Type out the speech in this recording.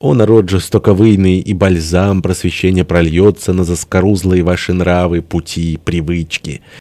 О, народ жестоковыйный, и бальзам просвещения прольется на заскорузлые ваши нравы, пути, привычки!